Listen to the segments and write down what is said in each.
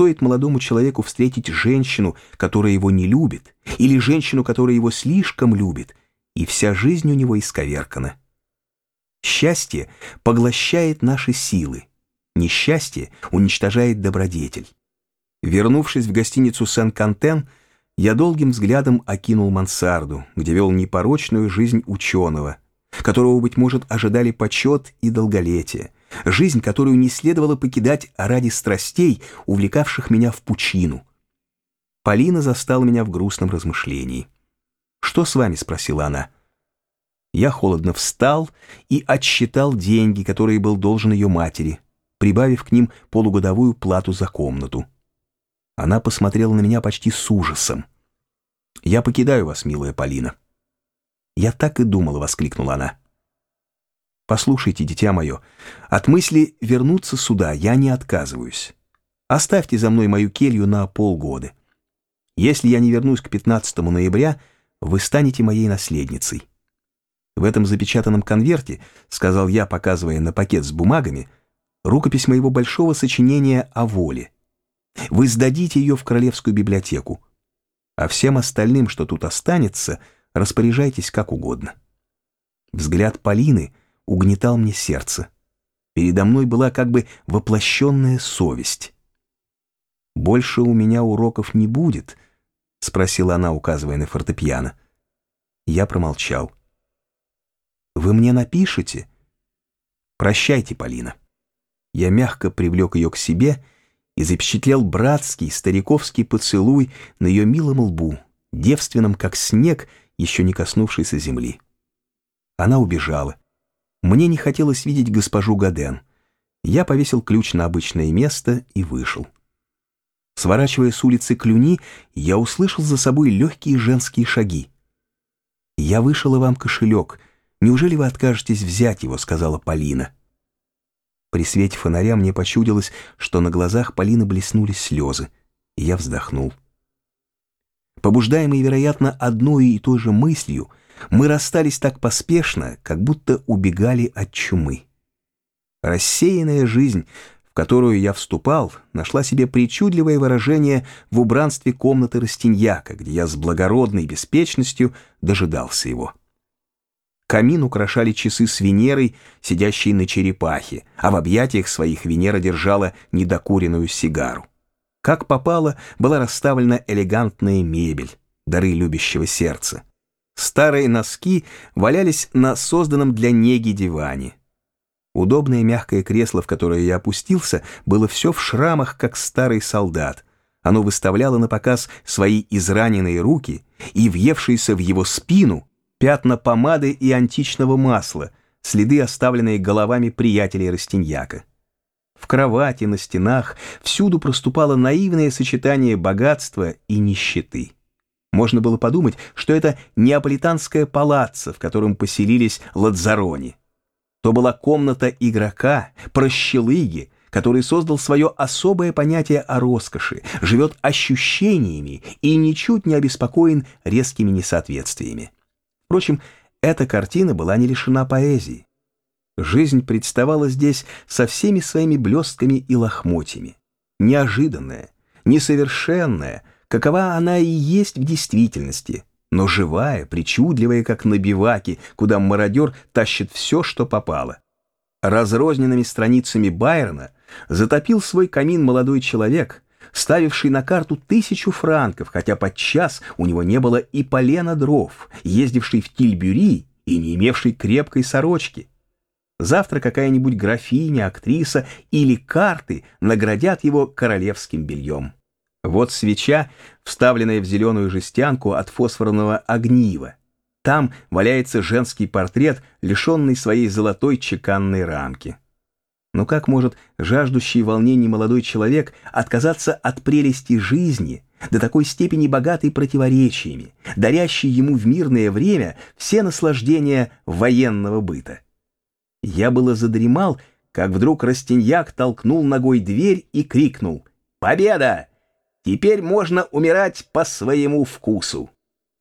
Стоит молодому человеку встретить женщину, которая его не любит, или женщину, которая его слишком любит, и вся жизнь у него исковеркана. Счастье поглощает наши силы, несчастье уничтожает добродетель. Вернувшись в гостиницу Сен-Кантен, я долгим взглядом окинул мансарду, где вел непорочную жизнь ученого, которого, быть может, ожидали почет и долголетие, жизнь, которую не следовало покидать ради страстей, увлекавших меня в пучину. Полина застала меня в грустном размышлении. «Что с вами?» — спросила она. Я холодно встал и отсчитал деньги, которые был должен ее матери, прибавив к ним полугодовую плату за комнату. Она посмотрела на меня почти с ужасом. «Я покидаю вас, милая Полина». «Я так и думала», — воскликнула она. «Послушайте, дитя мое, от мысли вернуться сюда я не отказываюсь. Оставьте за мной мою келью на полгода. Если я не вернусь к 15 ноября, вы станете моей наследницей. В этом запечатанном конверте, сказал я, показывая на пакет с бумагами, рукопись моего большого сочинения о воле. Вы сдадите ее в Королевскую библиотеку, а всем остальным, что тут останется, распоряжайтесь как угодно. Взгляд Полины угнетал мне сердце. Передо мной была как бы воплощенная совесть. «Больше у меня уроков не будет», — спросила она, указывая на фортепиано. Я промолчал. «Вы мне напишете?» «Прощайте, Полина». Я мягко привлек ее к себе и запечатлел братский, стариковский поцелуй на ее милом лбу, девственном, как снег, еще не коснувшийся земли. Она убежала. Мне не хотелось видеть госпожу Гаден. Я повесил ключ на обычное место и вышел. Сворачивая с улицы Клюни, я услышал за собой легкие женские шаги. «Я вышила вам кошелек. Неужели вы откажетесь взять его?» — сказала Полина. При свете фонаря мне почудилось, что на глазах Полины блеснули слезы, я вздохнул. Побуждаемые, вероятно, одной и той же мыслью, мы расстались так поспешно, как будто убегали от чумы. Рассеянная жизнь, в которую я вступал, нашла себе причудливое выражение в убранстве комнаты Растиньяка, где я с благородной беспечностью дожидался его. Камин украшали часы с Венерой, сидящей на черепахе, а в объятиях своих Венера держала недокуренную сигару. Как попало, была расставлена элегантная мебель, дары любящего сердца. Старые носки валялись на созданном для неги диване. Удобное мягкое кресло, в которое я опустился, было все в шрамах, как старый солдат. Оно выставляло на показ свои израненные руки и въевшиеся в его спину пятна помады и античного масла, следы, оставленные головами приятелей Растиньяка. В кровати, на стенах, всюду проступало наивное сочетание богатства и нищеты. Можно было подумать, что это неаполитанское палаццо, в котором поселились Ладзарони. То была комната игрока, прощелыги, который создал свое особое понятие о роскоши, живет ощущениями и ничуть не обеспокоен резкими несоответствиями. Впрочем, эта картина была не лишена поэзии. Жизнь представала здесь со всеми своими блестками и лохмотьями. Неожиданная, несовершенная, какова она и есть в действительности, но живая, причудливая, как на биваке, куда мародер тащит все, что попало. Разрозненными страницами Байрона затопил свой камин молодой человек — ставивший на карту тысячу франков, хотя подчас у него не было и полена дров, ездивший в Тильбюри и не имевший крепкой сорочки. Завтра какая-нибудь графиня, актриса или карты наградят его королевским бельем. Вот свеча, вставленная в зеленую жестянку от фосфорного огнива. Там валяется женский портрет, лишенный своей золотой чеканной рамки. Но как может жаждущий волнений молодой человек отказаться от прелести жизни, до такой степени богатой противоречиями, дарящей ему в мирное время все наслаждения военного быта? Я было задремал, как вдруг Растиньяк толкнул ногой дверь и крикнул «Победа! Теперь можно умирать по своему вкусу!»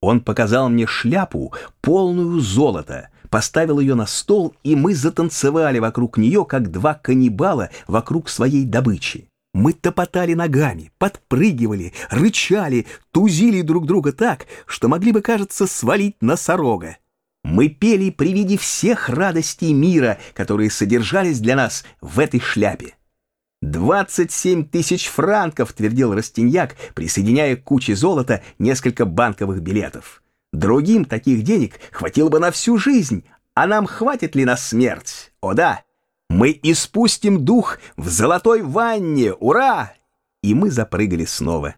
Он показал мне шляпу, полную золота, поставил ее на стол, и мы затанцевали вокруг нее, как два каннибала вокруг своей добычи. Мы топотали ногами, подпрыгивали, рычали, тузили друг друга так, что могли бы, кажется, свалить носорога. Мы пели при виде всех радостей мира, которые содержались для нас в этой шляпе. «Двадцать семь тысяч франков!» — твердил Растиньяк, присоединяя к куче золота несколько банковых билетов. «Другим таких денег хватило бы на всю жизнь, а нам хватит ли на смерть? О да! Мы испустим дух в золотой ванне! Ура!» И мы запрыгали снова.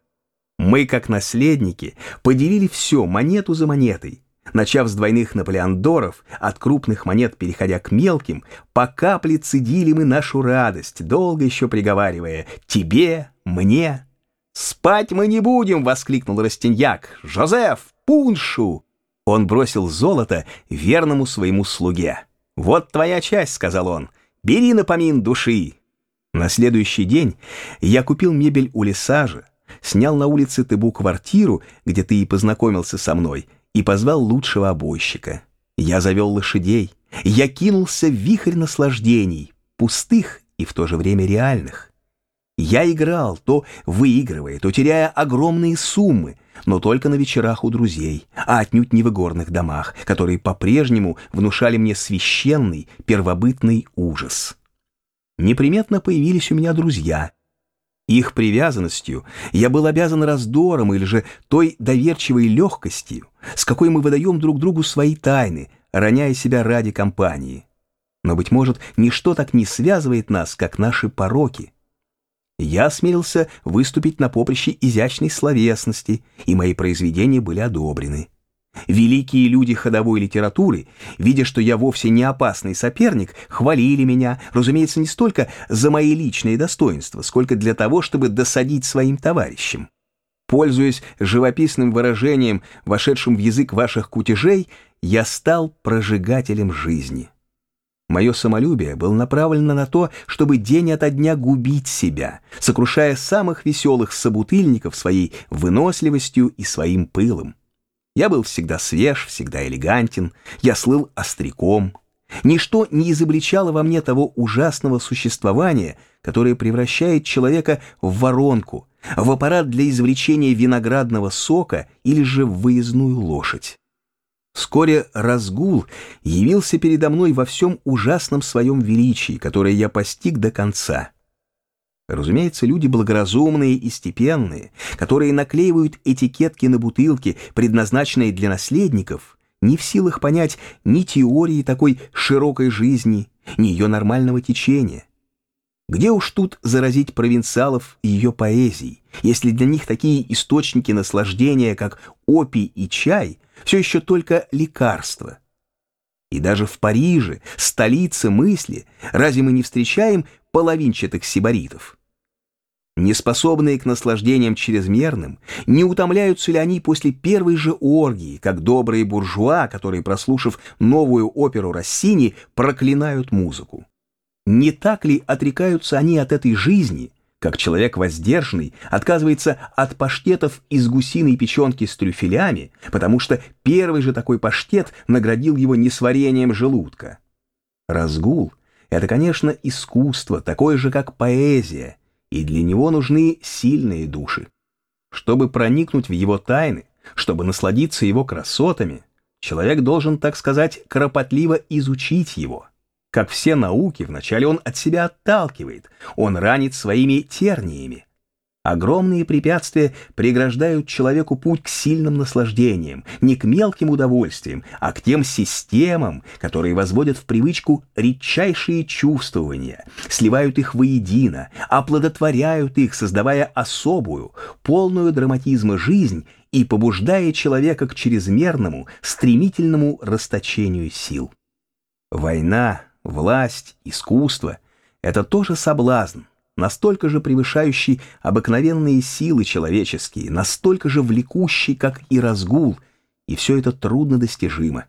Мы, как наследники, поделили все монету за монетой. Начав с двойных наполеондоров, от крупных монет переходя к мелким, по капле цедили мы нашу радость, долго еще приговаривая «тебе», «мне». «Спать мы не будем!» — воскликнул Растиньяк. «Жозеф, пуншу!» Он бросил золото верному своему слуге. «Вот твоя часть», — сказал он. «Бери напомин души». На следующий день я купил мебель у Лесажа, снял на улице Тыбу квартиру, где ты и познакомился со мной, и позвал лучшего обойщика. Я завел лошадей, я кинулся в вихрь наслаждений, пустых и в то же время реальных. Я играл, то выигрывая, то теряя огромные суммы, но только на вечерах у друзей, а отнюдь не в игорных домах, которые по-прежнему внушали мне священный, первобытный ужас. Неприметно появились у меня друзья. Их привязанностью я был обязан раздором или же той доверчивой легкостью, с какой мы выдаем друг другу свои тайны, роняя себя ради компании. Но, быть может, ничто так не связывает нас, как наши пороки — я осмелился выступить на поприще изящной словесности, и мои произведения были одобрены. Великие люди ходовой литературы, видя, что я вовсе не опасный соперник, хвалили меня, разумеется, не столько за мои личные достоинства, сколько для того, чтобы досадить своим товарищам. Пользуясь живописным выражением, вошедшим в язык ваших кутежей, я стал прожигателем жизни. Мое самолюбие было направлено на то, чтобы день ото дня губить себя, сокрушая самых веселых собутыльников своей выносливостью и своим пылом. Я был всегда свеж, всегда элегантен, я слыл остряком. Ничто не изобличало во мне того ужасного существования, которое превращает человека в воронку, в аппарат для извлечения виноградного сока или же в выездную лошадь. Вскоре разгул явился передо мной во всем ужасном своем величии, которое я постиг до конца. Разумеется, люди благоразумные и степенные, которые наклеивают этикетки на бутылки, предназначенные для наследников, не в силах понять ни теории такой широкой жизни, ни ее нормального течения. Где уж тут заразить провинциалов ее поэзией, если для них такие источники наслаждения, как опий и чай – все еще только лекарство. И даже в Париже, столице мысли, разве мы не встречаем половинчатых сибаритов? Неспособные к наслаждениям чрезмерным, не утомляются ли они после первой же оргии, как добрые буржуа, которые, прослушав новую оперу Россини, проклинают музыку? Не так ли отрекаются они от этой жизни – как человек воздержанный отказывается от паштетов из гусиной печенки с трюфелями, потому что первый же такой паштет наградил его несварением желудка. Разгул — это, конечно, искусство, такое же, как поэзия, и для него нужны сильные души. Чтобы проникнуть в его тайны, чтобы насладиться его красотами, человек должен, так сказать, кропотливо изучить его — как все науки, вначале он от себя отталкивает, он ранит своими терниями. Огромные препятствия преграждают человеку путь к сильным наслаждениям, не к мелким удовольствиям, а к тем системам, которые возводят в привычку редчайшие чувствования, сливают их воедино, оплодотворяют их, создавая особую, полную драматизма жизнь и побуждая человека к чрезмерному, стремительному расточению сил. Война власть, искусство — это тоже соблазн, настолько же превышающий обыкновенные силы человеческие, настолько же влекущий, как и разгул, и все это трудно достижимо.